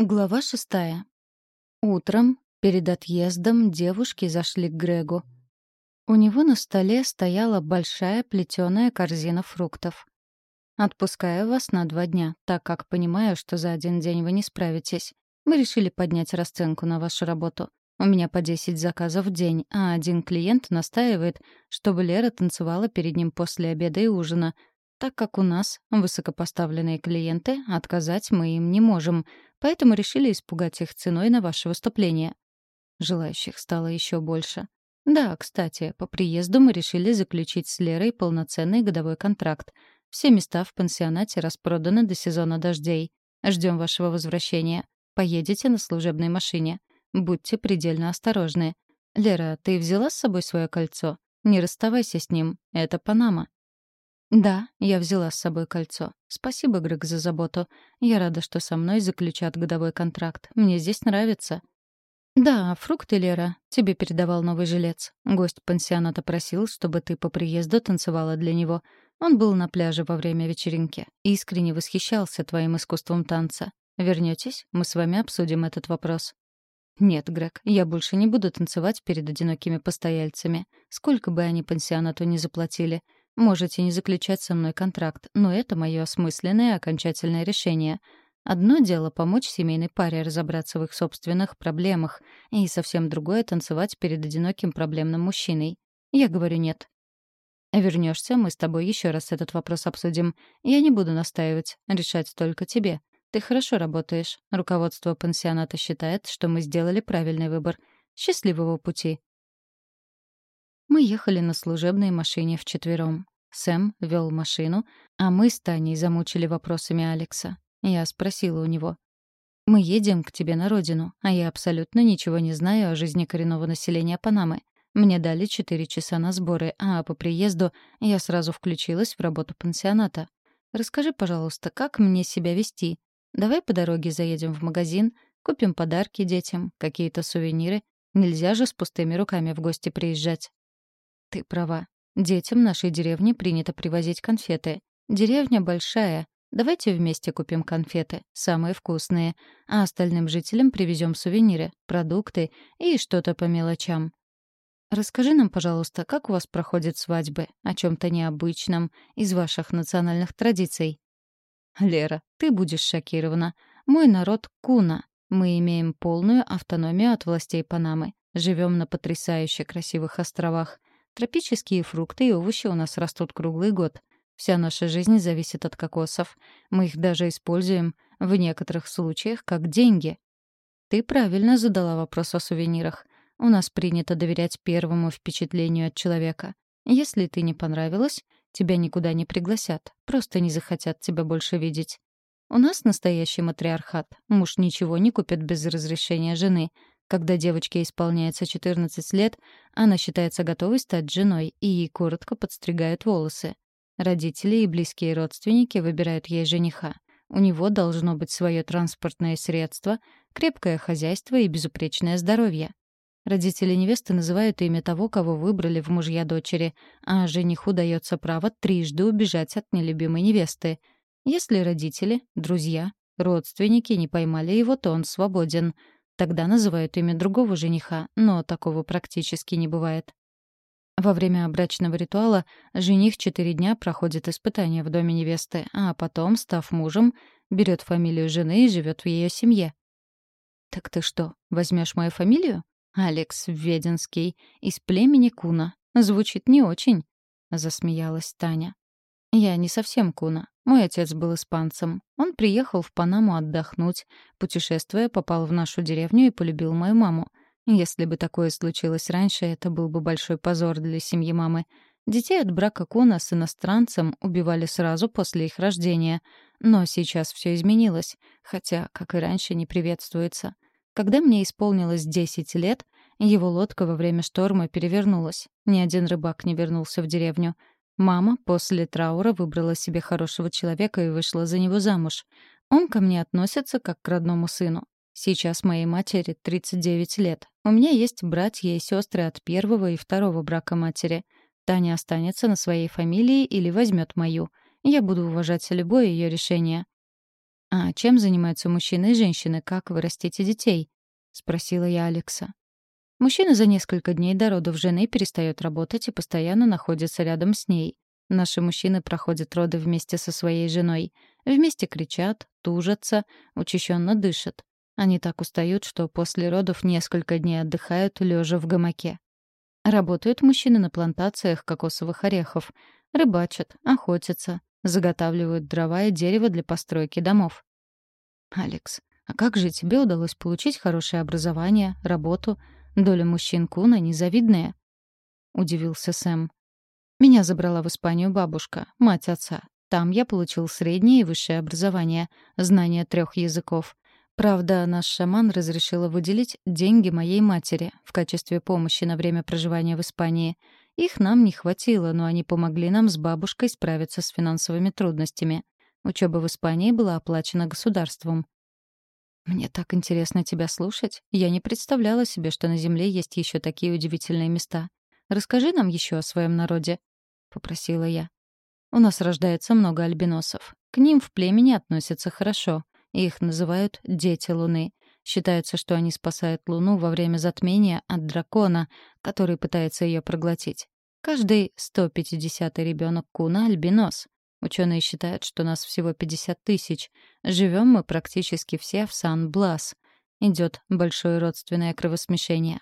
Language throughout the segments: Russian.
Глава шестая. Утром, перед отъездом, девушки зашли к Грегу. У него на столе стояла большая плетеная корзина фруктов. «Отпускаю вас на два дня, так как понимаю, что за один день вы не справитесь. Мы решили поднять расценку на вашу работу. У меня по 10 заказов в день, а один клиент настаивает, чтобы Лера танцевала перед ним после обеда и ужина, так как у нас высокопоставленные клиенты, отказать мы им не можем, поэтому решили испугать их ценой на ваше выступление. Желающих стало еще больше. Да, кстати, по приезду мы решили заключить с Лерой полноценный годовой контракт. Все места в пансионате распроданы до сезона дождей. Ждем вашего возвращения. Поедете на служебной машине. Будьте предельно осторожны. Лера, ты взяла с собой свое кольцо? Не расставайся с ним. Это Панама. «Да, я взяла с собой кольцо. Спасибо, Грег, за заботу. Я рада, что со мной заключат годовой контракт. Мне здесь нравится». «Да, фрукты, Лера. Тебе передавал новый жилец. Гость пансионата просил, чтобы ты по приезду танцевала для него. Он был на пляже во время вечеринки. Искренне восхищался твоим искусством танца. Вернётесь, мы с вами обсудим этот вопрос». «Нет, Грег, я больше не буду танцевать перед одинокими постояльцами. Сколько бы они пансионату не заплатили. Можете не заключать со мной контракт, но это мое осмысленное окончательное решение. Одно дело — помочь семейной паре разобраться в их собственных проблемах, и совсем другое — танцевать перед одиноким проблемным мужчиной. Я говорю «нет». Вернешься, мы с тобой еще раз этот вопрос обсудим. Я не буду настаивать, решать только тебе. Ты хорошо работаешь. Руководство пансионата считает, что мы сделали правильный выбор. Счастливого пути. Мы ехали на служебной машине вчетвером. Сэм вел машину, а мы с Таней замучили вопросами Алекса. Я спросила у него. «Мы едем к тебе на родину, а я абсолютно ничего не знаю о жизни коренного населения Панамы. Мне дали четыре часа на сборы, а по приезду я сразу включилась в работу пансионата. Расскажи, пожалуйста, как мне себя вести? Давай по дороге заедем в магазин, купим подарки детям, какие-то сувениры. Нельзя же с пустыми руками в гости приезжать». Ты права. Детям нашей деревни принято привозить конфеты. Деревня большая. Давайте вместе купим конфеты, самые вкусные, а остальным жителям привезем сувениры, продукты и что-то по мелочам. Расскажи нам, пожалуйста, как у вас проходят свадьбы, о чем-то необычном, из ваших национальных традиций. Лера, ты будешь шокирована. Мой народ — куна. Мы имеем полную автономию от властей Панамы. Живем на потрясающе красивых островах. Тропические фрукты и овощи у нас растут круглый год. Вся наша жизнь зависит от кокосов. Мы их даже используем в некоторых случаях как деньги. Ты правильно задала вопрос о сувенирах. У нас принято доверять первому впечатлению от человека. Если ты не понравилась, тебя никуда не пригласят, просто не захотят тебя больше видеть. У нас настоящий матриархат. Муж ничего не купит без разрешения жены. Когда девочке исполняется 14 лет, она считается готовой стать женой, и ей коротко подстригают волосы. Родители и близкие родственники выбирают ей жениха. У него должно быть свое транспортное средство, крепкое хозяйство и безупречное здоровье. Родители невесты называют имя того, кого выбрали в мужья дочери, а жениху дается право трижды убежать от нелюбимой невесты. Если родители, друзья, родственники не поймали его, то он свободен — Тогда называют имя другого жениха, но такого практически не бывает. Во время брачного ритуала жених четыре дня проходит испытания в доме невесты, а потом, став мужем, берет фамилию жены и живет в ее семье. «Так ты что, возьмешь мою фамилию?» «Алекс Веденский, из племени Куна. Звучит не очень», — засмеялась Таня. «Я не совсем Куна. Мой отец был испанцем. Он приехал в Панаму отдохнуть. Путешествуя, попал в нашу деревню и полюбил мою маму. Если бы такое случилось раньше, это был бы большой позор для семьи мамы. Детей от брака Куна с иностранцем убивали сразу после их рождения. Но сейчас все изменилось, хотя, как и раньше, не приветствуется. Когда мне исполнилось 10 лет, его лодка во время шторма перевернулась. Ни один рыбак не вернулся в деревню. Мама после траура выбрала себе хорошего человека и вышла за него замуж. Он ко мне относится как к родному сыну. Сейчас моей матери 39 лет. У меня есть братья и сестры от первого и второго брака матери. Таня останется на своей фамилии или возьмет мою. Я буду уважать любое ее решение. «А чем занимаются мужчины и женщины? Как вы растите детей?» — спросила я Алекса. Мужчина за несколько дней до родов жены перестает работать и постоянно находится рядом с ней. Наши мужчины проходят роды вместе со своей женой. Вместе кричат, тужатся, учащенно дышат. Они так устают, что после родов несколько дней отдыхают, лежа в гамаке. Работают мужчины на плантациях кокосовых орехов, рыбачат, охотятся, заготавливают дрова и дерево для постройки домов. «Алекс, а как же тебе удалось получить хорошее образование, работу? Доля мужчин Куна незавидная?» — удивился Сэм. Меня забрала в Испанию бабушка, мать отца. Там я получил среднее и высшее образование, знание трех языков. Правда, наш шаман разрешила выделить деньги моей матери в качестве помощи на время проживания в Испании. Их нам не хватило, но они помогли нам с бабушкой справиться с финансовыми трудностями. Учеба в Испании была оплачена государством. Мне так интересно тебя слушать. Я не представляла себе, что на Земле есть еще такие удивительные места. Расскажи нам еще о своем народе. — попросила я. «У нас рождается много альбиносов. К ним в племени относятся хорошо. Их называют «дети Луны». Считается, что они спасают Луну во время затмения от дракона, который пытается ее проглотить. Каждый 150-й ребенок Куна — альбинос. Ученые считают, что нас всего 50 тысяч. Живем мы практически все в Сан-Блас. Идет большое родственное кровосмешение.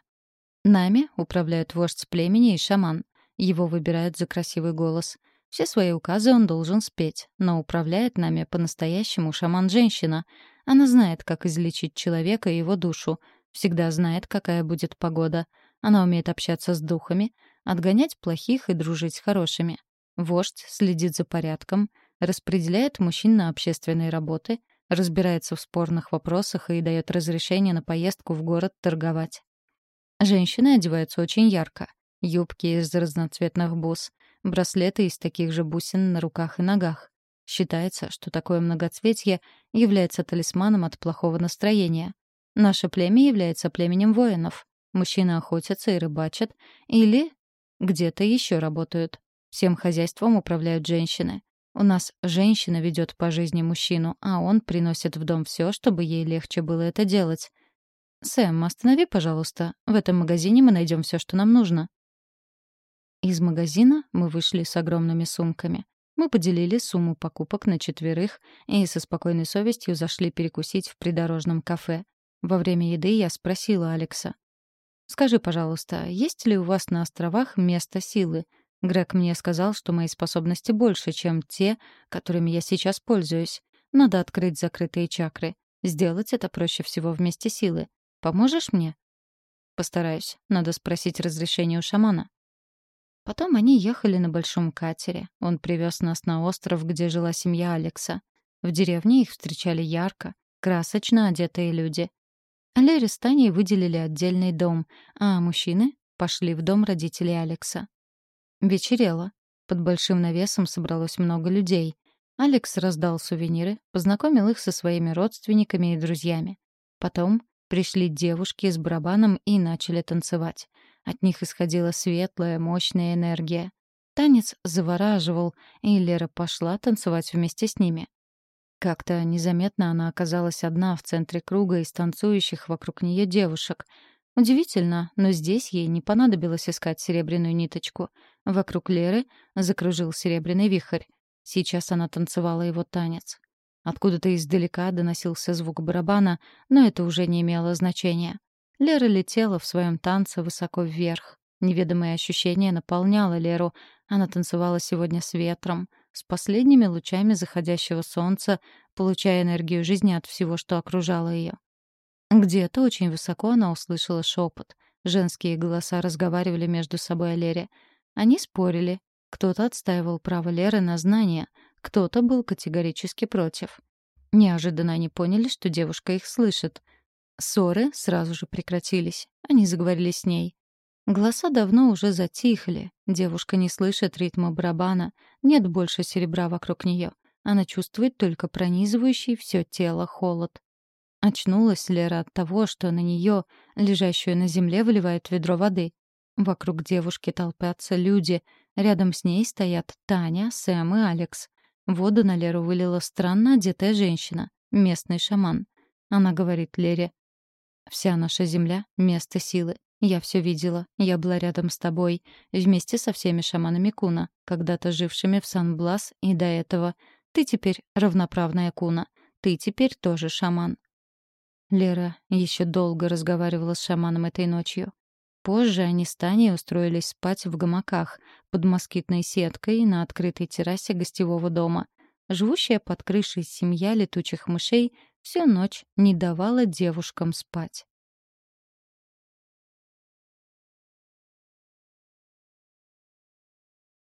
Нами управляют вождь племени и шаман. Его выбирают за красивый голос. Все свои указы он должен спеть, но управляет нами по-настоящему шаман-женщина. Она знает, как излечить человека и его душу, всегда знает, какая будет погода. Она умеет общаться с духами, отгонять плохих и дружить с хорошими. Вождь следит за порядком, распределяет мужчин на общественные работы, разбирается в спорных вопросах и дает разрешение на поездку в город торговать. Женщины одеваются очень ярко юбки из разноцветных бус, браслеты из таких же бусин на руках и ногах. Считается, что такое многоцветье является талисманом от плохого настроения. Наше племя является племенем воинов. Мужчины охотятся и рыбачат, или где-то еще работают. Всем хозяйством управляют женщины. У нас женщина ведет по жизни мужчину, а он приносит в дом все, чтобы ей легче было это делать. «Сэм, останови, пожалуйста. В этом магазине мы найдем все, что нам нужно». Из магазина мы вышли с огромными сумками. Мы поделили сумму покупок на четверых и со спокойной совестью зашли перекусить в придорожном кафе. Во время еды я спросила Алекса. «Скажи, пожалуйста, есть ли у вас на островах место силы? Грег мне сказал, что мои способности больше, чем те, которыми я сейчас пользуюсь. Надо открыть закрытые чакры. Сделать это проще всего вместе силы. Поможешь мне?» «Постараюсь. Надо спросить разрешение у шамана». Потом они ехали на большом катере. Он привез нас на остров, где жила семья Алекса. В деревне их встречали ярко, красочно одетые люди. Лере с Таней выделили отдельный дом, а мужчины пошли в дом родителей Алекса. Вечерело. Под большим навесом собралось много людей. Алекс раздал сувениры, познакомил их со своими родственниками и друзьями. Потом пришли девушки с барабаном и начали танцевать. От них исходила светлая, мощная энергия. Танец завораживал, и Лера пошла танцевать вместе с ними. Как-то незаметно она оказалась одна в центре круга из танцующих вокруг нее девушек. Удивительно, но здесь ей не понадобилось искать серебряную ниточку. Вокруг Леры закружил серебряный вихрь. Сейчас она танцевала его танец. Откуда-то издалека доносился звук барабана, но это уже не имело значения. Лера летела в своем танце высоко вверх. Неведомое ощущение наполняло Леру. Она танцевала сегодня с ветром, с последними лучами заходящего солнца, получая энергию жизни от всего, что окружало ее. Где-то очень высоко она услышала шепот. Женские голоса разговаривали между собой о Лере. Они спорили. Кто-то отстаивал право Леры на знания, кто-то был категорически против. Неожиданно они поняли, что девушка их слышит — Ссоры сразу же прекратились. Они заговорили с ней. Голоса давно уже затихли. Девушка не слышит ритма барабана. Нет больше серебра вокруг нее. Она чувствует только пронизывающий все тело холод. Очнулась Лера от того, что на нее, лежащую на земле, выливают ведро воды. Вокруг девушки толпятся люди. Рядом с ней стоят Таня, Сэм и Алекс. Воду на Леру вылила странно одетая женщина. местный шаман. Она говорит Лере, «Вся наша земля — место силы. Я все видела. Я была рядом с тобой, вместе со всеми шаманами Куна, когда-то жившими в Сан-Блас и до этого. Ты теперь равноправная Куна. Ты теперь тоже шаман. Лера еще долго разговаривала с шаманом этой ночью. Позже они с Таней устроились спать в гамаках под москитной сеткой на открытой террасе гостевого дома. Живущая под крышей семья летучих мышей всю ночь не давала девушкам спать.